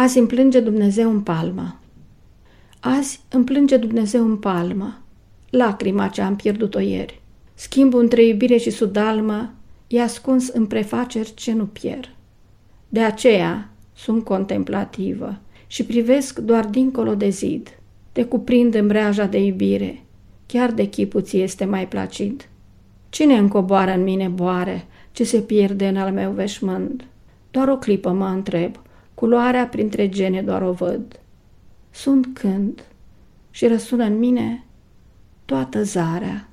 Azi îmi plânge Dumnezeu în palmă. Azi îmi plânge Dumnezeu în palmă, lacrima ce am pierdut-o ieri. Schimbul între iubire și sudalmă e ascuns în prefaceri ce nu pierd. De aceea sunt contemplativă și privesc doar dincolo de zid. Te cuprinde breaja de iubire, chiar de chipul ți este mai placid. Cine încoboară în mine boare, ce se pierde în al meu veșmânt? Doar o clipă mă întreb, culoarea printre gene doar o văd. Sunt când și răsună în mine toată zarea.